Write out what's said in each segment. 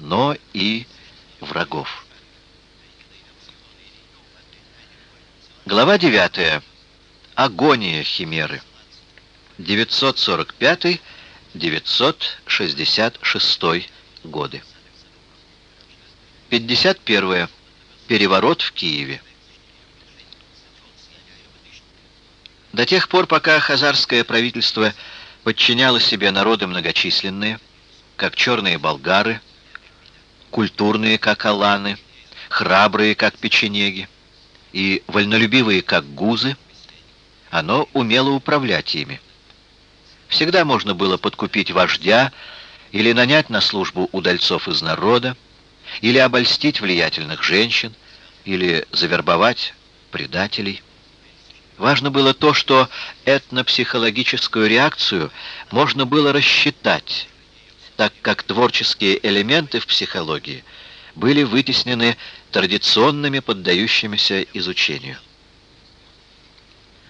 но и врагов. Глава 9. Агония Химеры. 945-966 годы. 51. Переворот в Киеве. До тех пор, пока хазарское правительство подчиняло себе народы многочисленные, как черные болгары, культурные, как аланы, храбрые, как печенеги, и вольнолюбивые, как гузы, оно умело управлять ими. Всегда можно было подкупить вождя или нанять на службу удальцов из народа, или обольстить влиятельных женщин, или завербовать предателей. Важно было то, что этнопсихологическую реакцию можно было рассчитать, так как творческие элементы в психологии были вытеснены традиционными, поддающимися изучению.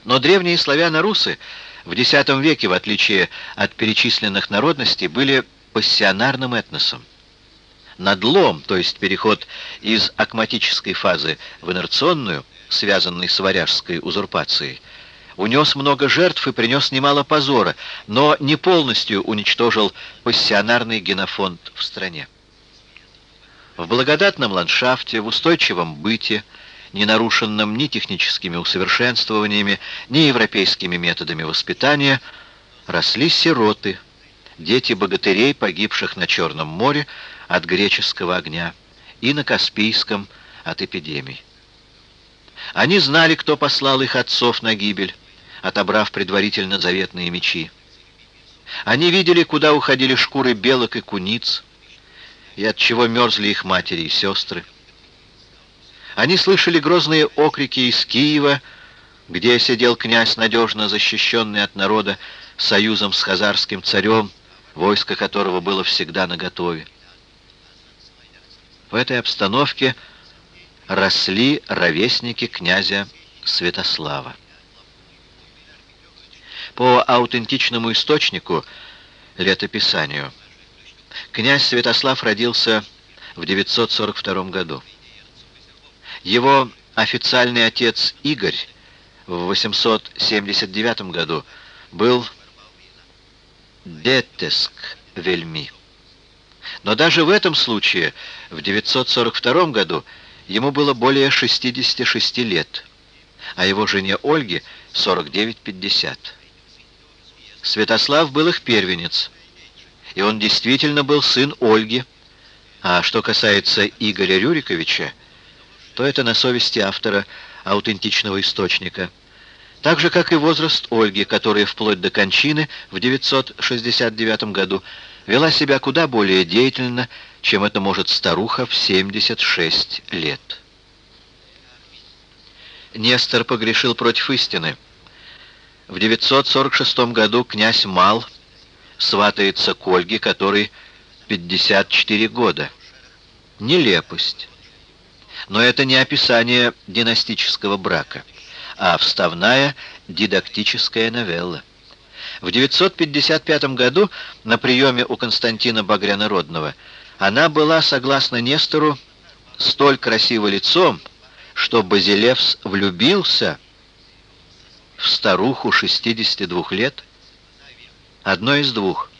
Но древние славяно-русы в X веке, в отличие от перечисленных народностей, были пассионарным этносом. Надлом, то есть переход из акматической фазы в инерционную, связанный с варяжской узурпацией, унес много жертв и принес немало позора, но не полностью уничтожил пассионарный генофонд в стране. В благодатном ландшафте, в устойчивом быте, не нарушенном ни техническими усовершенствованиями, ни европейскими методами воспитания, росли сироты, дети богатырей, погибших на Черном море от греческого огня, и на Каспийском от эпидемий. Они знали, кто послал их отцов на гибель, отобрав предварительно заветные мечи. Они видели, куда уходили шкуры белок и куниц, и от чего мерзли их матери и сестры. Они слышали грозные окрики из Киева, где сидел князь, надежно защищенный от народа, союзом с хазарским царем, войско которого было всегда наготове. В этой обстановке росли ровесники князя Святослава. По аутентичному источнику, летописанию, князь Святослав родился в 942 году. Его официальный отец Игорь в 879 году был Детеск Вельми. Но даже в этом случае, в 942 году, ему было более 66 лет, а его жене Ольге 49-50. Святослав был их первенец, и он действительно был сын Ольги, а что касается Игоря Рюриковича, то это на совести автора аутентичного источника. Так же, как и возраст Ольги, которая вплоть до кончины в 969 году вела себя куда более деятельно, чем это может старуха в 76 лет. Нестор погрешил против истины. В 946 году князь Мал сватается к Ольге, которой 54 года. Нелепость. Но это не описание династического брака, а вставная дидактическая новелла. В 955 году на приеме у Константина Багрянародного она была, согласно Нестору, столь красиво лицом, что Базилевс влюбился в старуху 62 лет. Одно из двух.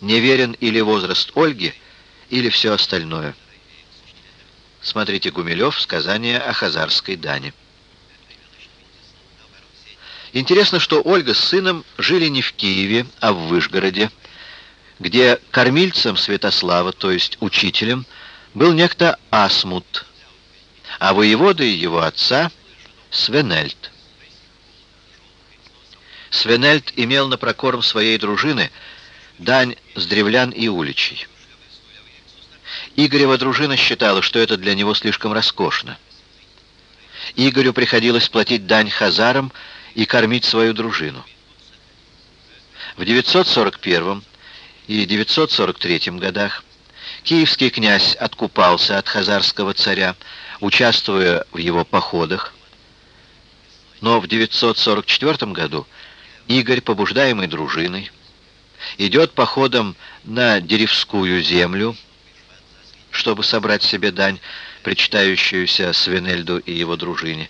Неверен или возраст Ольги, или все остальное. Смотрите Гумилев, сказание о хазарской дане. Интересно, что Ольга с сыном жили не в Киеве, а в Вышгороде, где кормильцем Святослава, то есть учителем, был некто Асмут, а воеводой его отца Свенельд. Свенельд имел на прокорм своей дружины дань с древлян и уличей. Игорева дружина считала, что это для него слишком роскошно. Игорю приходилось платить дань хазарам и кормить свою дружину. В 941 и 943 годах киевский князь откупался от хазарского царя, участвуя в его походах, но в 944 году Игорь, побуждаемый дружиной, идет походом на Деревскую землю, чтобы собрать себе дань, причитающуюся Свинельду и его дружине.